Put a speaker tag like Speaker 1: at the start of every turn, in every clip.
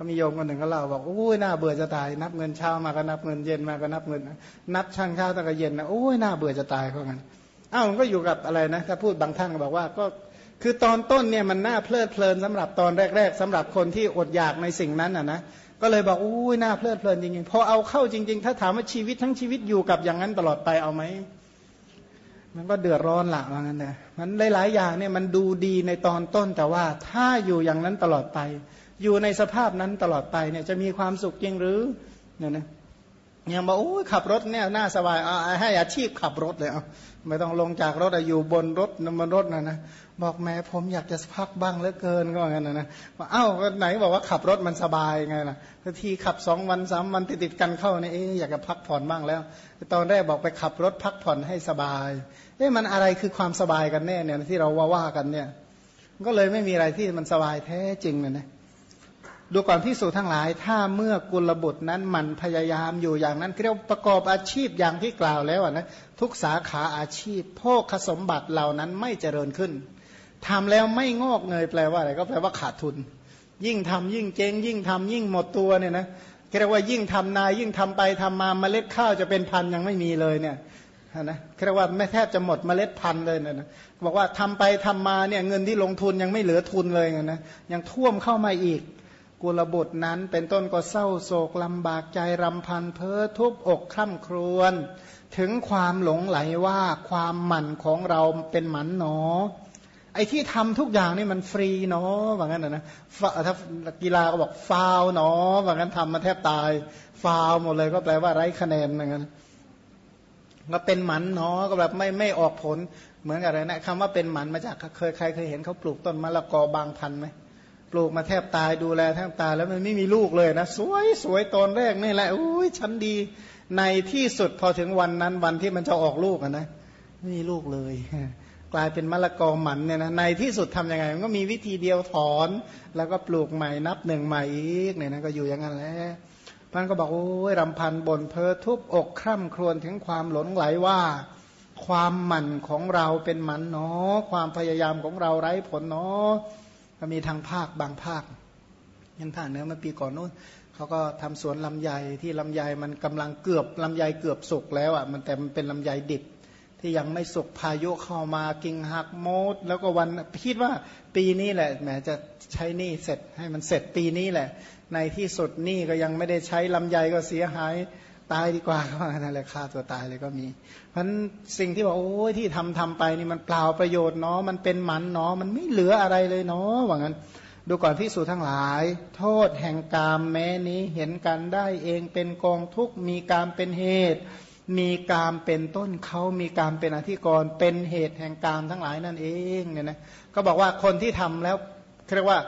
Speaker 1: ก็มีโยมคนหนึ่งก็เล่าบอกโอ้ยน่าเบื่อจะตาย นับเงินเช้ามาก็นับเงินเย็นมาก็นับเงินนับช่างเช้าตั้งแต่เย็นนะโอ้ยน่าเบื่อจะตายเขางั้นอ้าวมันก็อยู่กับอะไรนะถ้าพูดบางท่านก็บอกว่าก็คือตอนต้นเนี่ยมันน่าเพลิดเพลินสำหรับตอนแรก ๆสำหรับคนที่อดอยากในสิ่งนั้นอะนะก็เลยบอกอุ้ยน่าเพลิดเพลินจริงๆพอเอาเข้าจริง ๆ ถ้าถามว่าชีวิตทั้งชีวิตอยู่กับอย่างนั้นตลอดไปเอาไหมมันก็เดือดร้อนละว่างั้นนะมันหลายๆอย่างเนี่ยมันดูดีในตอนต้นแต่ว่าถ้าอยู่อย่างนั้นตลอดไป อยู่ในสภาพนั้นตลอดไปเนี่ยจะมีความสุขจริงหรือเนี่ยนะยังบอกโอ้ยขับรถเนี่ยน่าสบายเอาให้อาชีพขับรถเลยเอาไม่ต้องลงจากรถอยู่บนรถบนรถนะนะบอกแม่ผมอยากจะพักบ้างเหลือเกินก็ว่างั้นนะนะว่าเอ้าไหนบอกว่าขับรถมันสบายไงล่ะทีขับสองวันสามวันติดติดกันเข้าเนี่ยเอ๊อยากจะพักผ่อนบ้างแล้ว ตอนแรกบอกไปขับรถพักผ่อนให้สบายเอ๊ะมันอะไรคือความสบายกันแน่เนี่ยที่เราว่าว่ากันเนี่ย ก็เลยไม่มีอะไรที่มันสบายแท้จริงเลยนะ ดูก่อนพิสูจทั้งหลาย ถ้าเมื่อกุลบุตรนั้นมันพยายามอยู่อย่างนั้นเรียกประกอบอาชีพอย่างที่กล่าวแล้วนะทุกสาขาอาชีพโภคสมบัติเหล่านั้นไม่เจริญขึ้นทำแล้วไม่งอกเงยแปลว่าอะไรก็แปลว่าขาดทุน ยิ่งทำยิ่งเจ๊งยิ่งทำยิ่งหมดตัวเนี่ยนะเรียกว่ายิ่งทำนายยิ่งทำไปทำมาเมล็ดข้าวจะเป็นพันยังไม่มีเลยเนี่ยนะเรียกว่าไม่แทบจะหมดเมล็ดพันธุ์เลยนะบอกว่าทำไปทำมาเนี่ยเงินที่ลงทุนยังไม่เหลือทุนเลยนะยังท่วมเข้ามาอีก กุลบุตรนั้นเป็นต้นก็เศร้าโศกลำบากใจรำพันเพ้อทุบอกคร่ำครวญถึงความหลงไหลว่าความหมั่นของเราเป็นหมันหนอ ไอ้ที่ทำทุกอย่างนี่มันฟรีเนาะว่างั้นนะถ้ากีฬาก็บอกฟาวเนาะว่างั้นทำมาแทบตายฟาวหมดเลยก็แปลว่าไร้คะแนนอย่างนั้นก็เป็นหมันเนาะก็แบบไม่ไม่ออกผลเหมือนกับอะไรนะคำว่าเป็นหมันมาจากเคยใครเคยเห็นเขาปลูกต้นมะละกอบางพันไหม ปลูกมาแทบตายดูแลแทบตายแล้วมันไม่มีลูกเลยนะ สวยสวยตอนแรกนี่แหละอุ้ยฉันดีในที่สุดพอถึงวันนั้นวันที่มันจะออกลูกนะไม่มีลูกเลย กลายเป็นมะละกอหมันเนี่ยนะในที่สุดทํำยังไง มันก็มีวิธีเดียวถอน แล้วก็ปลูกใหม่นับหนึ่งใหม่อีกเนี่ยนะก็อยู่อย่างนั้นแหละพันก็บอกโอ้ยรำพันบนเพอทุบอกคร่ำครวญถึงความหลงไหลว่า ความหมั่นของเราเป็นหมันเนาะความพยายามของเราไร้ผลเนาะ ก็มีทางภาคบางภาคยันภาคเหนือเมื่อปีก่อนนู้นเขาก็ทำสวนลำไยที่ลำไยมันกำลังเกือบลำไยเกือบสุกแล้วอะมันแต่มันเป็นลำไยดิบ ที่ยังไม่สุกพายุเข้ามากิ่งหักโมด แล้วก็วันคิดว่าปีนี้แหละแหมจะใช้นี่เสร็จให้มันเสร็จปีนี้แหละ ในที่สุดนี่ก็ยังไม่ได้ใช้ลำไยก็เสียหาย ตายดีกว่าเขานั่นแหละฆ่าตัวตายเลยก็มี เพราะสิ่งที่บอกโอ้ยที่ทำทำไปนี่มันเปล่าประโยชน์เนาะมันเป็นหมันเนาะมันไม่เหลืออะไรเลยเนาะว่างั้น ดูก่อนพิสูจทั้งหลาย โทษแห่งกามแม้นี้เห็นกันได้เองเป็นกองทุกมีกามเป็นเหตุ มีกามเป็นต้นเขามีกามเป็นอธิกรณ์เป็นเหตุแห่งกามทั้งหลายนั่นเองเนี่ยนะก็บอกว่าคนที่ทำแล้วเรียกว่า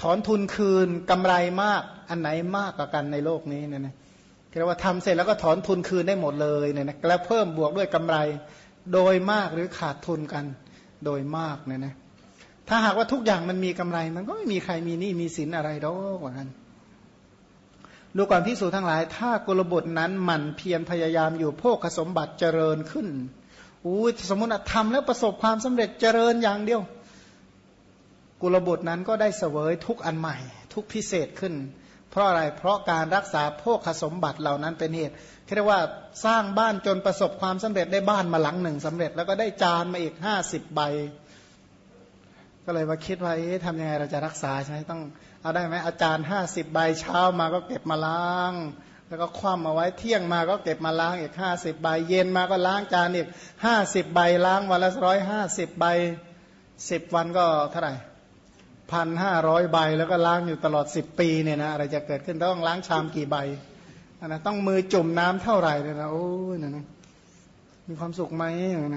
Speaker 1: ถอนทุนคืนกำไรมากอันไหนมากกว่ากันในโลกนี้เนี่ยนะ เรียกว่าทำเสร็จแล้วก็ถอนทุนคืนได้หมดเลยเนี่ยนะแล้วเพิ่มบวกด้วยกำไรโดยมากหรือขาดทุนกันโดยมากเนี่ยนะถ้าหากว่าทุกอย่างมันมีกำไร มันก็ไม่มีใครมีหนี้มีสินอะไรหรอกว่างั้นดูก่อนพิสูจทั้งหลาย ถ้ากุลบุตรนั้นหมั่นเพียรพยายามอยู่โภคสมบัติเจริญขึ้นอู้สมมติทำแล้วประสบความสำเร็จเจริญอย่างเดียว กุลบุตรนั้นก็ได้เสวยทุกอันใหม่ ทุกพิเศษขึ้น เพราะอะไร เพราะการรักษาโภคสมบัติเหล่านั้นเป็นเหตุเรียกว่าสร้างบ้านจนประสบความสำเร็จได้บ้านมาหลังหนึ่งสำเร็จแล้วก็ได้จานมาอีกห้าสิบใบ ก็เลยมาคิดว่าเอ๊ะทำยังไงเราจะรักษาใช่ไหมต้องเอาได้ไหมอาจารย์ห้าสิบใบเช้ามาก็เก็บมาล้าง แล้วก็คว่ำมาไว้เที่ยงมาก็เก็บมาล้างอีกห้าสิบใบ เย็นมาก็ล้างจานอีกห้าสิบใบล้างวันละร้อยห้าสิบใบสิบวันก็เท่าไหร่ พันห้าร้อยใบแล้วก็ล้างอยู่ตลอดสิบปีเนี่ยนะอะไรจะเกิดขึ้นต้องล้างชามกี่ใบนะต้องมือจุ่มน้ำเท่าไหร่เนี่ยนะโอ้ยนะนะมีความสุขไหม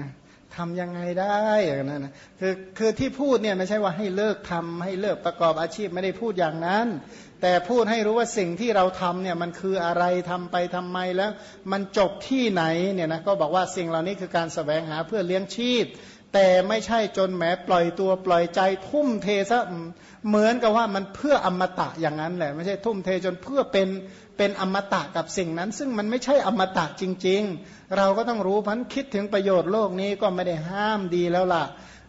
Speaker 1: นะทำยังไงได้อย่างนั้นนะคือคือที่พูดเนี่ยไม่ใช่ว่าให้เลิกทำให้เลิกประกอบอาชีพไม่ได้พูดอย่างนั้น แต่พูดให้รู้ว่าสิ่งที่เราทำเนี่ยมันคืออะไรทำไปทำไมแล้ว มันจบที่ไหนเนี่ยนะก็บอกว่าสิ่งเหล่านี้คือการสแสวงหาเพื่อเลี้ยงชีพ แต่ไม่ใช่จนแหมปล่อยตัวปล่อยใจทุ่มเทซะเหมือนกับว่ามันเพื่ออมตะอย่างนั้นแหละ ไม่ใช่ทุ่มเทจนเพื่อเป็นเป็นอมตะกับสิ่งนั้น ซึ่งมันไม่ใช่อมตะจริง ๆ เราก็ต้องรู้พันคิดถึงประโยชน์โลกนี้ก็ไม่ได้ห้ามดีแล้วล่ะ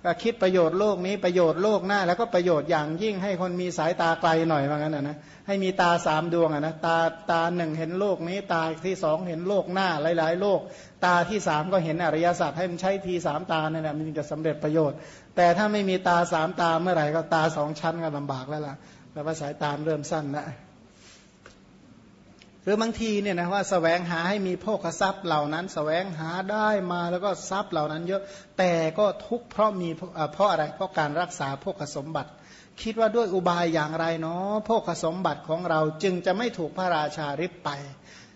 Speaker 1: ก็คิดประโยชน์โลกนี้ประโยชน์โลกหน้า แล้วก็ประโยชน์อย่างยิ่งให้คนมีสายตาไกลหน่อยว่างั้นนะนะให้มีตาสามดวงอะนะตาตาหนึ่งเห็นโลกนี้ ตาที่สองเห็นโลกหน้าหลาย ๆ โลก ตาที่สามก็เห็นอริยสัจให้มันใช้ทีสามตาเนี่ยนะมันจะสำเร็จประโยชน์ แต่ถ้าไม่มีตาสามตาเมื่อไหร่ก็ตาสองชั้นก็ลำบากแล้วล่ะแปลว่าสายตาเริ่มสั้นแล้ว หรือบางทีเนี่ยนะว่าสแสวงหาให้มีโภคทรัพย์เหล่านั้นสแสวงหาได้มาแล้วก็ทรัพย์เหล่านั้น เยอะแต่ก็ทุกข์เพราะมีเพราะอะไรเพราะการรักษาโภคสมบัติ คิดว่าด้วยอุบายอย่างไรเนาะโภคสมบัติของเราจึงจะไม่ถูกพระราชาริบไป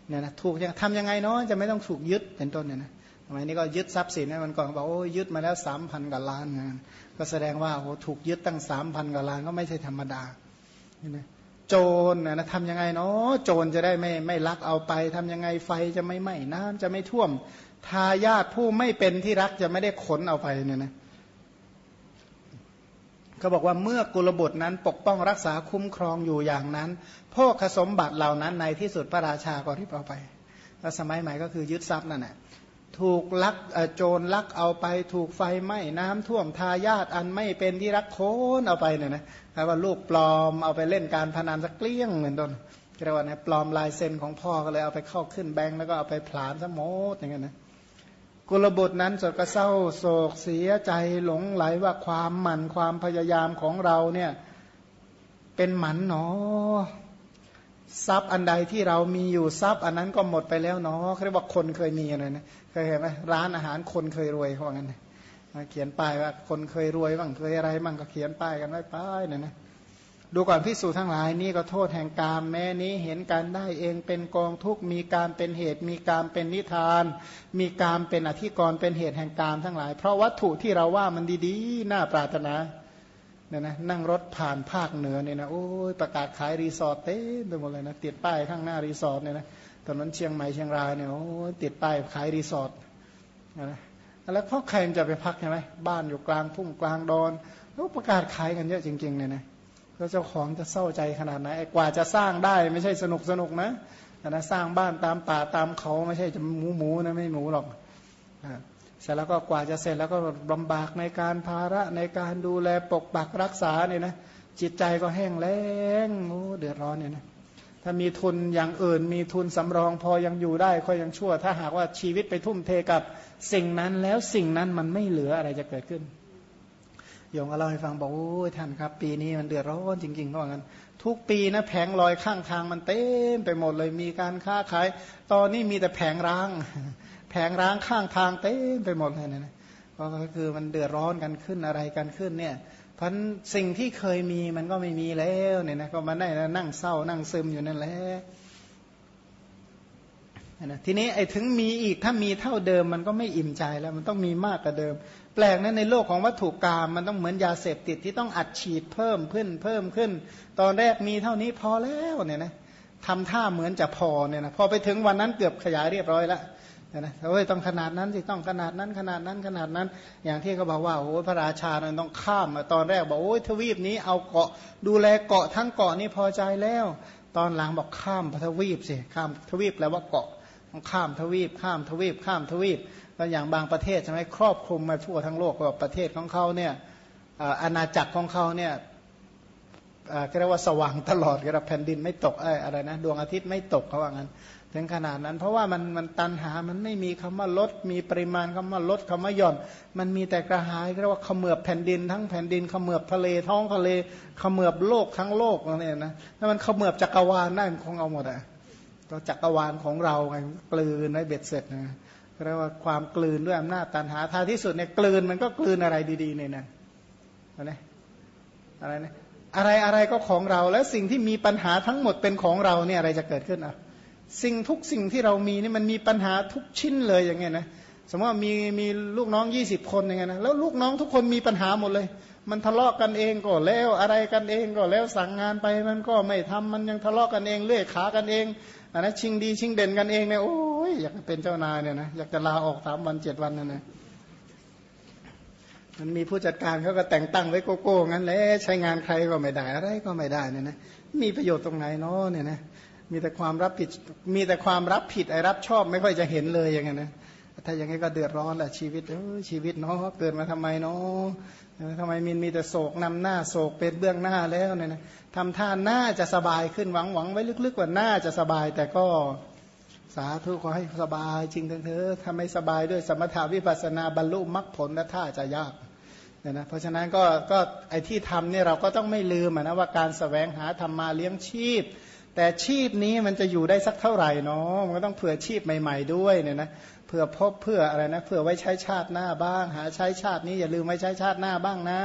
Speaker 1: เนี่ยนะถูกทำยังไงเนาะจะไม่ต้องถูกยึดเป็นต้นเนี่ยนะทำไมนี่ก็ยึดทรัพย์สินนี่ยมันก่อนบอกโอ้ยึดมาแล้วสามพันกว่าล้านนะก็แสดงว่าโอ้ถูกยึดตั้งสามพันกว่าล้านก็ไม่ใช่ธรรมดาเนี่ย โจรนะทำยังไงเนาะโจรจะได้ไม่ไม่ลักเอาไปทำยังไงไฟจะไม่ไหม้น้ำจะไม่ท่วม ทายาทผู้ไม่เป็นที่รักจะไม่ได้ขนเอาไปเนี่ยนะเขาบอกว่าเมื่อกุลบุตรนั้นปกป้องรักษาคุ้มครองอยู่อย่างนั้นพ่อขสมบัติเหล่านั้นในที่สุดพระราชาก็ริบเอาไปแล้วสมัยใหม่ก็คือยึดทรัพย์นั่นแหละ ถูกลักโจรลักเอาไป ถูกไฟไหม้น้ำท่วมทายาทอันไม่เป็นที่รักโคนเอาไปเนี่ยนะแปลว่าลูกปลอมเอาไปเล่นการพนันสักเกลี้ยงเหมือนต้นเรียกว่านะปลอมลายเซ็นของพ่อก็เลยเอาไปเข้าขึ้นแบงก์แล้วก็เอาไปผลาญซะหมดอย่างเงี้ยนะกุลบุตรนั้นสดก็เศร้าโศกเสียใจหลงไหลว่าความหมั่นความพยายามของเราเนี่ยเป็นหมันหนอ ทรัพย์อันใดที่เรามีอยู่ทรัพย์ อันนั้นก็หมดไปแล้วเนาะเรียกว่าคนเคยมีอะไรนะเคยเห็นไหมร้านอาหารคนเคยรวยเขาบอกงั้นเขียนป้ายว่าคนเคยรวยบ้างเคยอะไรบ้างก็เขียนป้ายกันไว้ป้ายเนี่ยนะดูก่อนภิกษุทั้งหลายนี่ก็โทษแห่งกามแม้นี้เห็นกันได้เองเป็นกองทุกข์มีกามเป็นเหตุ มีกามเป็นนิทาน มีกามเป็นอธิกรณ์เป็นเหตุแห่งกามทั้งหลาย เพราะวัตถุที่เราว่ามันดีๆ น่าปรารถนา เนี่ยนะนั่งรถผ่านภาคเหนือเนี่ยนะโอ้ยประกาศขายรีสอร์ทเต็มไปหมดเลยนะติดป้ายข้างหน้ารีสอร์ทเนี่ยนะตอนนั้นเชียงใหม่เชียงรายเนี่ยโอ้ยติดป้ายขายรีสอร์ทนะแล้วพวกใครมันจะไปพักใช่ไหมบ้านอยู่กลางทุ่งกลางดอนแล้ประกาศขายกันเยอะจริงๆเนี่ยนะแล้วเจ้าของจะเศร้าใจขนาดไหนกว่าจะสร้างได้ไม่ใช่สนุกสนุกนะนะสร้างบ้านตามป่าตามเขาไม่ใช่จะหมูหมูนะไม่หมูหรอก เสร็จแล้วก็กว่าจะเสร็จแล้วก็ลำบากในการภาระในการดูแลปกปักรักษาเนี่ยนะจิตใจก็แห้งแล้งโอ้เดือดร้อนเนี่ยนะถ้ามีทุนอย่างอื่น มีทุนสำรองพอยังอยู่ได้ก็ยังชั่ว ถ้าหากว่าชีวิตไปทุ่มเทกับสิ่งนั้นแล้วสิ่งนั้นมันไม่เหลืออะไรจะเกิดขึ้นโยงเล่าให้ฟังบอกโอ้ยท่านครับ ปีนี้มันเดือดร้อนจริงๆก็ว่างั้น ทุกปีนะแผงลอยข้างทางมันเต็มไปหมดเลยมีการค้าขาย ตอนนี้มีแต่แผงร้าง แผงร้างข้างทางเต็มไปหมดเลยนะก็คือมันเดือดร้อนกันขึ้นอะไรกันขึ้นเนี่ยพันสิ่งที่เคยมีมันก็ไม่มีแล้วเนี่ยนะก็มาได้นั่งเศร้านั่งซึมอยู่นั่นแหละนะทีนี้ไอ้ถึงมีอีกถ้ามีเท่าเดิมมันก็ไม่อิ่มใจแล้วมันต้องมีมากกว่าเดิม แปลกนะในโลกของวัตถุกรรมมันต้องเหมือนยาเสพติดที่ต้องอัดฉีดเพิ่มขึ้นเพิ่มขึ้น ตอนแรกมีเท่านี้พอแล้วเนี่ยนะทำท่าเหมือนจะพอเนี่ยนะพอไปถึงวันนั้นเกือบขยายเรียบร้อยแล้ว นะเฮ้ยต้องขนาดนั้นสิต้องขนาดนั้นขนาดนั้นขนาดนั้น อย่างที่เขาบอกว่าโอ้พระราชาเนี่ยต้องข้ามมาตอนแรกบอกโอ้ยทวีปนี้เอาเกาะดูแลเกาะทั้งเกาะนี้พอใจแล้ว ตอนหลังบอกข้ามทวีปสิข้ามทวีปแล้วว่าเกาะต้องข้ามทวีป ข้ามทวีป ข้ามทวีปก็อย่างบางประเทศใช่ไหมครอบคลุมมาทั่วทั้งโลกว่าประเทศของเขาเนี่ยอาณาจักรของเขาเนี่ยเรียกว่าสว่างตลอดกระแผ่นดินไม่ตกอะไรนะดวงอาทิตย์ไม่ตกเขาว่างั้น ถึงขนาดนั้น เพราะว่ามันมันตันหามันไม่มีคำว่าลด มีปริมาณคำว่าลดคำว่าหย่อน มันมีแต่กระหายเรียกว่าขมือบแผ่นดิน ทั้งแผ่นดินขมือบทะเลท้องทะเลขมือบโลกทั้งโลกนี่นะถ้ามันขมือบจักรวาลได้มันคงเอาหมดอะก็จักรวาลของเราไงกลืนได้เบ็ดเสร็จนะเรียกว่าความกลืนด้วยอำนาจตันหาท้ายที่สุดเนี่ยกลืนมันก็กลืนอะไรดีๆเนี่ยนะอะไรอะไรนะอะไรอะไรก็ของเรา แล้วสิ่งที่มีปัญหาทั้งหมดเป็นของเราเนี่ยอะไรจะเกิดขึ้นอะ สิ่งทุกสิ่งที่เรามีนี่มันมีปัญหาทุกชิ้นเลยอย่างเงี้ยนะสมมติว่ามีมีลูกน้องยี่สิบคนอย่างเงี้ยนะแล้วลูกน้องทุกคนมีปัญหาหมดเลย มันทะเลาะกันเองก็แล้วอะไรกันเองก็แล้วสั่งงานไปมันก็ไม่ทำมันยังทะเลาะกันเองเลื่อยขากันเองอันนั้นชิงดีชิงเด่นกันเองเนี่ยโอ้ยอยากเป็นเจ้านายเนี่ยนะอยากจะลาออกสามวันเจ็ดวันนั่นนะมันมีผู้จัดการเขาก็แต่งตั้งไว้โกโก้งั้นแหละใช้งานใครก็ไม่ได้อะไรก็ไม่ได้เนี่ยนะมีประโยชน์ตรงไหนเนาะเนี่ยนะ มีแต่ความรับผิดมีแต่ความรับผิดไอ้รับชอบไม่ค่อยจะเห็นเลยอย่างเงี้ยนะถ้าอย่างนี้ก็เดือดร้อนแหละชีวิตเออชีวิตเนาะเกิดมาทำไมเนาะทำไมมินมีแต่โศกนำหน้าโศกเป็นเบื้องหน้าแล้วเนี่ยนะทำท่าหน้าจะสบายขึ้นหวังหวังไว้ลึกๆว่าหน้าจะสบาย แต่ก็สาธุขอให้สบายจริงเถอะถ้าไม่สบายด้วยสมถาวิปัสนาบรรลุมรรคผลและท่าจะยากเนี่ยนะเพราะฉะนั้นก็ก็ไอ้ที่ทำเนี่ยเราก็ต้องไม่ลืมนะว่าการสแสวงหาธรรมมาเลี้ยงชีพ แต่ชีพนี้มันจะอยู่ได้สักเท่าไหร่เนาะมันก็ต้องเผื่อชีพใหม่ ๆด้วยเนี่ยนะเพื่อพบเพื่ออะไรนะเพื่อไว้ใช้ชาติหน้าบ้าง หาใช้ชาตินี้อย่าลืมไว้ใช้ชาติหน้าบ้างนะ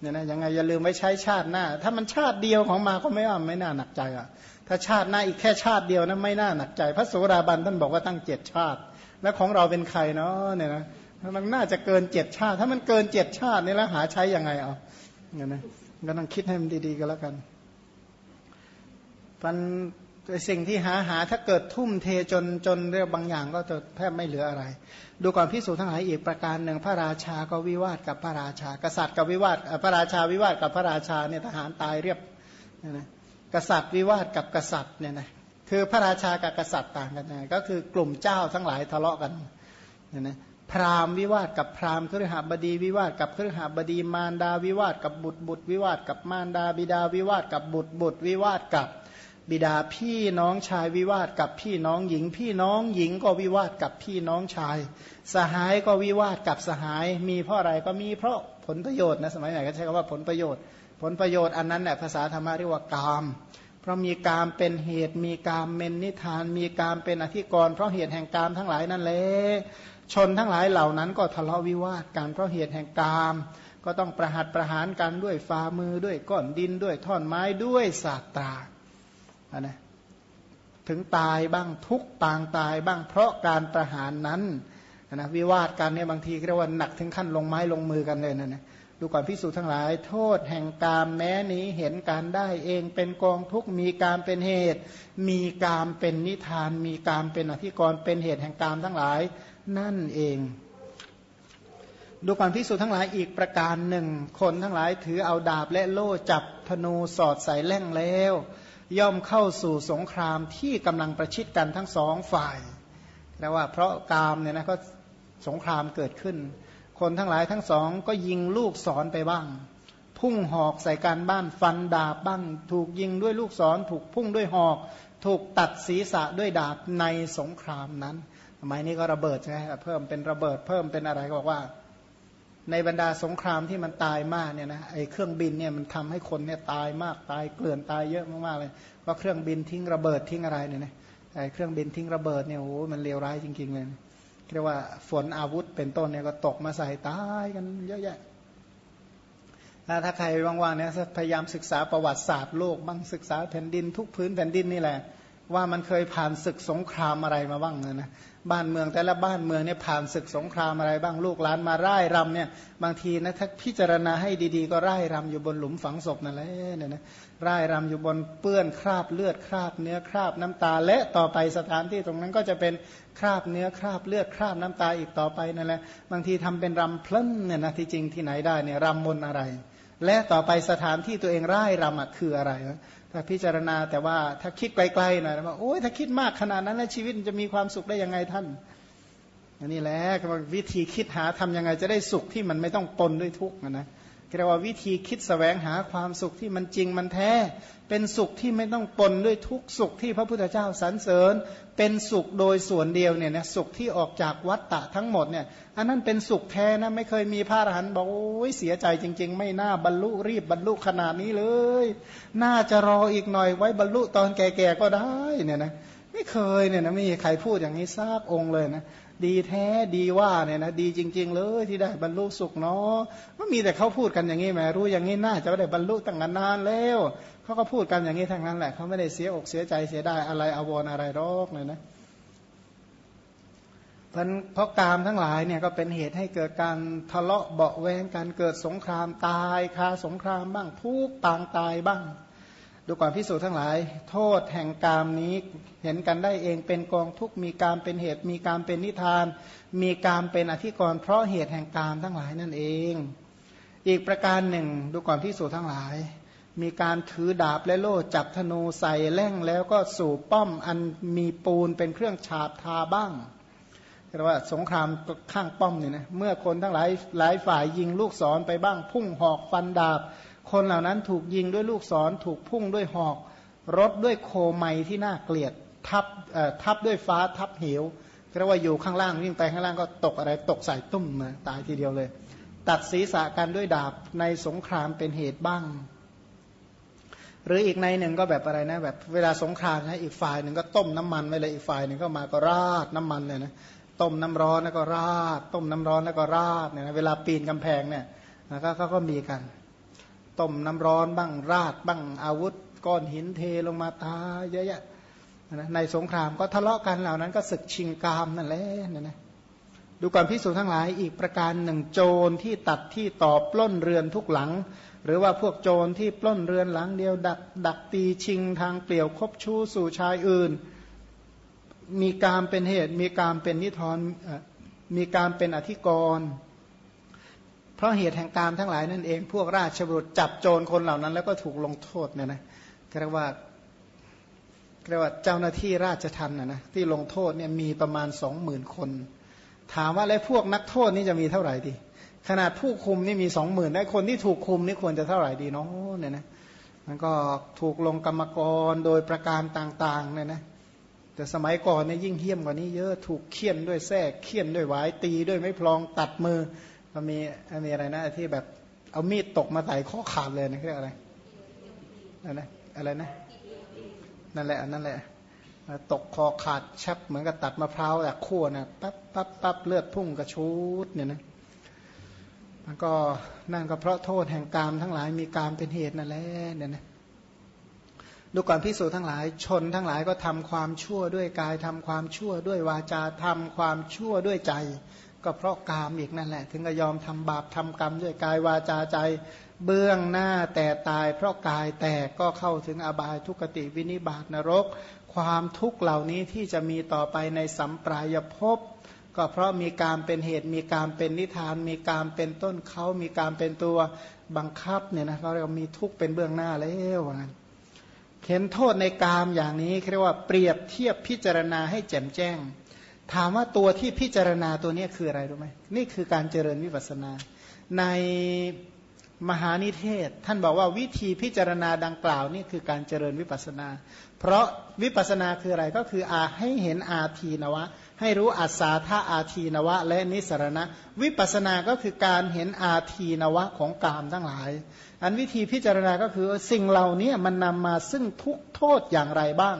Speaker 1: เนี่ยนะยังไงอย่าลืมไว้ใช้ชาติหน้า ถ้ามันชาติเดียวของมาก็ไม่ว่าไม่น่าหนักใจอะถ้าชาติหน้าอีกแค่ชาติเดียวนะไม่น่าหนักใจ พระโสดาบันท่านบอกว่าตั้งเจ็ดชาติ แล้วของเราเป็นใครเนาะเนี่ยนะมันน่าจะเกินเจ็ดชาติ ถ้ามันเกินเจ็ดชาตินี่แล้วหาใช้ยังไงเอาเนี่ยนะก็ต้องคิดให้มันดีๆก็แล้วกัน มันสิ่งที่หาหาถ้าเกิดทุ่มเทจนจนเรื่องบางอย่างก็จะแทบไม่เหลืออะไร ดูก่อนพิสูจน์ทั้งหลายอีกประการหนึ่งพระราชาก็วิวาทกับพระราชา กษัตริย์กับวิวาทพระราชาวิวาทกับพระราชาเนี่ยทหารตายเรียบนะกษัตริย์วิวาทกับกษัตริย์เนี่ยนะคือพระราชากับกษัตริย์ต่างกันไงก็คือกลุ่มเจ้าทั้งหลายทะเลาะกันเนี่ยนะพราหมณ์วิวาทกับพราหมณ์ครหบดีวิวาทกับครหบดีมารดาวิวาทกับบุตรบุตรวิวาทกับมารดาบิดาวิวาทกับบุตรบุตรวิวาทกับ บิดาพี่น้องชายวิวาทกับพี่น้องหญิง พี่น้องหญิงก็วิวาทกับพี่น้องชาย สหายก็วิวาทกับสหาย มีเพราะอะไรก็มีเพราะผลประโยชน์นะสมัยไหนก็ใช้คำว่าผลประโยชน์ ผลประโยชน์อันนั้นแหละภาษาธรรมะเรียกว่ากาม เพราะมีกามเป็นเหตุมีกามเป็นนิทาน มีกามเป็นอธิกรณ์เพราะเหตุแห่งกามทั้งหลายนั่นแหละชนทั้งหลายเหล่านั้นก็ทะเลาะวิวาทกันเพราะเหตุแห่งกาม ก็ต้องประหัตประหารกันด้วยฝ่ามือด้วยก้อนดินด้วยท่อนไม้ด้วยศาสตรา นะถึงตายบ้างทุกปางตายบ้างเพราะการประหารนั้นนะวิวาทกันเนี่ยบางทีเรียกว่าหนักถึงขั้นลงไม้ลงมือกันเลยนะนะดูก่อนพิสูจน์ทั้งหลาย โทษแห่งกามแม้นี้เห็นการได้เองเป็นกองทุกมีการเป็นเหตุ มีการเป็นนิทาน มีการเป็นอธิกรณ์เป็นเหตุแห่งกามทั้งหลาย นั่นเอง ดูก่อนพิสูจน์ทั้งหลายอีกประการหนึ่ง คนทั้งหลายถือเอาดาบและโล่จับธนูสอดใส่แล่งแล้ว ย่อมเข้าสู่สงครามที่กำลังประชิดกันทั้งสองฝ่ายแปลว่าเพราะกามเนี่ยนะก็สงครามเกิดขึ้น คนทั้งหลายทั้งสองก็ยิงลูกศรไปบ้าง พุ่งหอกใส่การบ้านฟันดาบบ้าง ถูกยิงด้วยลูกศร ถูกพุ่งด้วยหอก ถูกตัดศีรษะด้วยดาบในสงครามนั้นสมัยนี้ก็ระเบิดใช่ไหมเพิ่มเป็นระเบิดเพิ่มเป็นอะไรก็บอกว่า ในบรรดาสงครามที่มันตายมากเนี่ยนะไอ้เครื่องบินเนี่ยมันทำให้คนเนี่ยตายมากตายเกลื่อนตายเยอะมากๆเลยก็เครื่องบินทิ้งระเบิดทิ้งอะไรเนี่ยนะไอ้เครื่องบินทิ้งระเบิดเนี่ยโอ้มันเลวร้ายจริง ๆ เลยเรียกว่าฝนอาวุธเป็นต้นเนี่ยก็ตกมาใส่ตายกันเยอะแยะถ้าใครว่างๆเนี่ยพยายามศึกษาประวัติศาสตร์โลกบ้างศึกษาแผ่นดินทุกพื้นแผ่นดินนี่แหละว่ามันเคยผ่านศึกสงครามอะไรมาบ้างนะ บ้านเมืองแต่ละบ้านเมืองเนี่ยผ่านศึกสงครามอะไรบ้างลูกหลานมาร่ายรำเนี่ยบางทีนะถ้าพิจารณาให้ดีๆ ก็ร่ายรำอยู่บนหลุมฝังศพนั่นแหละเนี่ยนะร่รำอยู่บนเปื้อนคราบเลือดคราบเนื้อคราบน้ำตา และต่อไปสถานที่ตรงนั้นก็จะเป็นคราบเนื้อคราบเลือดคราบน้ำตาอีกต่อไปนั่นแหละบางทีทำเป็นรำเพลินเนี่ยนะที่จริงที่ไหนได้เนี่ยรำบนอะไร และต่อไปสถานที่ตัวเองร่ายรำคืออะไร ถ้าพิจารณาแต่ว่าถ้าคิดไกลๆหน่อยว่าโอ้ยถ้าคิดมากขนาดนั้นแล้วชีวิตจะมีความสุขได้ยังไงท่านอันนี้แหละวิธีคิดหาทํำยังไงจะได้สุขที่มันไม่ต้องปนด้วยทุกข์นะ เรียกว่าวิธีคิดสแสวงหาความสุขที่มันจริงมันแท้ เป็นสุขที่ไม่ต้องปนด้วยทุกสุขที่พระพุทธเจ้าสรรเสริญ เป็นสุขโดยส่วนเดียวเนี่ยนะสุขที่ออกจากวัฏฏะทั้งหมดเนี่ยอันนั้นเป็นสุขแท้นะไม่เคยมีพระอรหันต์บอกโอ้ยเสียใจจริง ๆ ไม่น่าบรรลุรีบบรรลุขนาดนี้เลย น่าจะรออีกหน่อยไว้บรรลุตอนแก่ๆก็ได้เนี่ยนะไม่เคยเนี่ยนะไม่มีใครพูดอย่างนี้ทราบองค์เลยนะ ดีแท้ดีว่าเนี่ยนะดีจริง ๆ เลยที่ได้บรรลุสุขเนาะก็มีแต่เขาพูดกันอย่างนี้แหมรู้อย่างนี้น่าจะได้บรรลุตั้งนานแล้วเขาก็พูดกันอย่างนี้ทั้งนั้นแหละเขาไม่ได้เสียอกเสียใจเสียได้อะไรอาวรอะไรรอกเลยนะเพราะเพราะกามทั้งหลายเนี่ยก็เป็นเหตุให้เกิดการทะเลาะเบาแวงการเกิดสงครามตายคาสงครามบ้างทุกปางตายบ้าง ดูก่อนพิสูจน์ทั้งหลาย โทษแห่งกามนี้เห็นกันได้เองเป็นกองทุกมีการเป็นเหตุมีการเป็นนิทาน มีการเป็นอธิกรณ์เพราะเหตุแห่งกามทั้งหลายนั่นเอง อีกประการหนึ่ง ดูก่อนพิสูจน์ทั้งหลาย มีการถือดาบและโล่จับธนูใส่แล่งแล้วก็สู่ป้อมอันมีปูนเป็นเครื่องฉาบทาบ้างเรียกว่าสงครามข้างป้อมเนี่ยนะเมื่อคนทั้งหลายหลายฝ่ายยิงลูกศรไปบ้าง พุ่งหอกฟันดาบ คนเหล่านั้นถูกยิงด้วยลูกศร ถูกพุ่งด้วยหอก รถด้วยโคไมที่น่าเกลียด ทับทับด้วยฟ้าทับเหวเรียกว่าอยู่ข้างล่างวิ่งไปข้างล่างก็ตกอะไรตกใส่ตุ้มมาตายทีเดียวเลย ตัดศีรษะกันด้วยดาบในสงครามเป็นเหตุบ้าง หรืออีกในหนึ่งก็แบบอะไรนะ แบบเวลาสงครามนะอีกฝ่ายหนึ่งก็ต้มน้ำมันไว้เลยอีกฝ่ายหนึ่งก็มาก็ราดน้ำมันเลยนะต้มน้ำร้อนแล้วก็ราด ต้มน้ำร้อนแล้วก็ราดเนี่ยนะเวลาปีนกำแพงเนี่ยก็เขาก็มีกัน ต้มน้ำร้อนบ้างราดบ้างอาวุธ ก้อนหินเทลงมาตาเยอะแยะนะในสงครามก็ทะเลาะกันเหล่านั้นก็ศึกชิงกามนั่นแหละนะนะดูก่อนพิสูจน์ทั้งหลายอีกประการหนึ่งโจรที่ตัดที่ต่อปล้นเรือนทุกหลัง หรือว่าพวกโจรที่ปล้นเรือนหลังเดียวดักดักตีชิงทางเปลี่ยวคบชู้สู่ชายอื่น มีการเป็นเหตุ มีการเป็นนิทรมีการเป็นอธิกรณ์ ราะเหตุแห่งการทั้งหลายนั่นเองพวกราชบุตรจับโจรคนเหล่านั้น แล้วก็ถูกลงโทษเนี่ยนะเรียกว่าเรียกว่าเจ้าหน้าที่ราชทันนะนะที่ลงโทษเนี่ยมีประมาณสองหมื่นคน ถามว่าแล้วพวกนักโทษนี่จะมีเท่าไหร่ดี ขนาดผู้คุมนี่มีสองหมื่นได้คนที่ถูกคุมนี่ควรจะเท่าไหร่ดีเนาะเนี่ยนะมันก็ถูกลงกรรมกรโดยประการต่างๆเนี่ยนะแต่สมัยก่อนเนี่ยยิ่งเหี้ยมกว่านี้เยอะถูกเคี่ยนด้วยแส้เคี่ยนด้วยหวายตีด้วยไม้พลองตัดมือ มันมีมีอะไรนะที่แบบเอามีดตกมาใส่ข้อขาดเลยนะเรียกอะไรอะไรนะอะไรนะนั่นแหละนั่นแหละตกคอขาดชับเหมือนกับตัดมะพร้าวแบบขั้วนะปั๊บปั๊บปั๊บเลือดพุ่งกระชูดเนี่ยนะมันก็นั่นก็เพราะโทษแห่งกามทั้งหลายมีกามเป็นเหตุนั่นแหละเนี่ยนะดูก่อนพิสูจทั้งหลายชนทั้งหลายก็ทำความชั่วด้วยกายทำความชั่วด้วยวาจาทำความชั่วด้วยใจ ก็เพราะกามอีกนั่นแหละ ถึงก็ยอมทำบาปทำกรรมด้วยกายวาจาใจเบื้องหน้าแต่ตาย เพราะกายแตกก็เข้าถึงอบายทุกติวินิบาตนรก ความทุกข์เหล่านี้ที่จะมีต่อไปในสัมปรายภพก็เพราะมีการเป็นเหตุมีการเป็นนิทาน มีการเป็นต้นเขามีการเป็นตัวบังคับเนี่ยนะเขาเรียกมีทุกข์เป็นเบื้องหน้าแล้วงั้นเห็นโทษในกามอย่างนี้เรียกว่าเปรียบเทียบพิจารณาให้แจ่มแจ้ง ถามว่าตัวที่พิจารณาตัวนี้คืออะไรรู้ไหมนี่คือการเจริญวิปัสนา ในมหานิเทศ ท่านบอกว่าวิธีพิจารณาดังกล่าวนี่คือการเจริญวิปัสนา เพราะวิปัสนาคืออะไรก็คืออาให้เห็นอาทีนวะ ให้รู้อัศาธาอาทีนวะ และนิสรณะ วิปัสนาก็คือการเห็นอาทีนวะของกามทั้งหลาย อันวิธีพิจารณาก็คือสิ่งเหล่านี้มันนำมาซึ่งทุกโทษอย่างไรบ้าง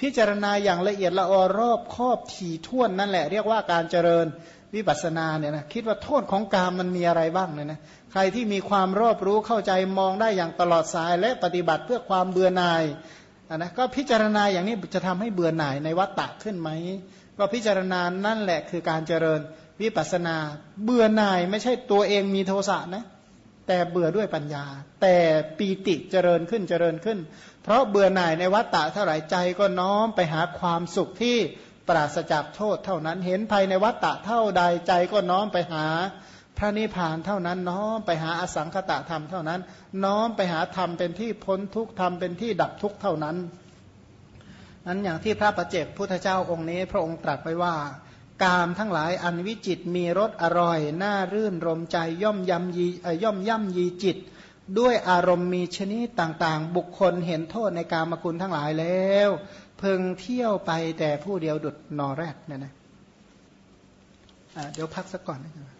Speaker 1: พิจารณาอย่างละเอียดละออรอบครอบถี่ถ้วนนั่นแหละเรียกว่าการเจริญวิปัสสนาเนี่ยนะคิดว่าโทษของกามมันมีอะไรบ้างเนี่ยนะใครที่มีความรอบรู้เข้าใจมองได้อย่างตลอดสาย และปฏิบัติเพื่อความเบื่อหน่ายนะก็พิจารณาอย่างนี้จะทำให้เบื่อหน่ายในวัฏฏะขึ้นไหมก็พิจารณานั่นแหละคือการเจริญวิปัสนา เบื่อหน่ายไม่ใช่ตัวเองมีโทสะนะแต่เบื่อด้วยปัญญา แต่ปีติเจริญขึ้นเจริญขึ้น เพราะเบื่อหน่ายในวัฏฏะเท่าไหร่ใจก็น้อมไปหาความสุขที่ปราศจากโทษเท่านั้นเห็นภายในวัฏฏะเท่าใดใจก็น้อมไปหาพระนิพพานเท่านั้นน้อมไปหาอสังคตะธรรมเท่านั้น น้อมไปหาธรรมเป็นที่พ้นทุกธรรมเป็นที่ดับทุกเท่านั้นนั้นอย่างที่พระประเจกพุทธเจ้าองค์นี้ พระองค์ตรัสไว้ว่า กามทั้งหลายอันวิจิตมีรสอร่อย น่ารื่นรมใจย่อมยำยีย่อมย่ำยีจิต ด้วยอารมณ์มีชนิดต่างๆ บุคคลเห็นโทษในการมคุณทั้งหลายแล้ว เพึงเที่ยวไปแต่ผู้เดียวดุดนอแรกเนี่ยนะะเดี๋ยวพักสักก่อนนะ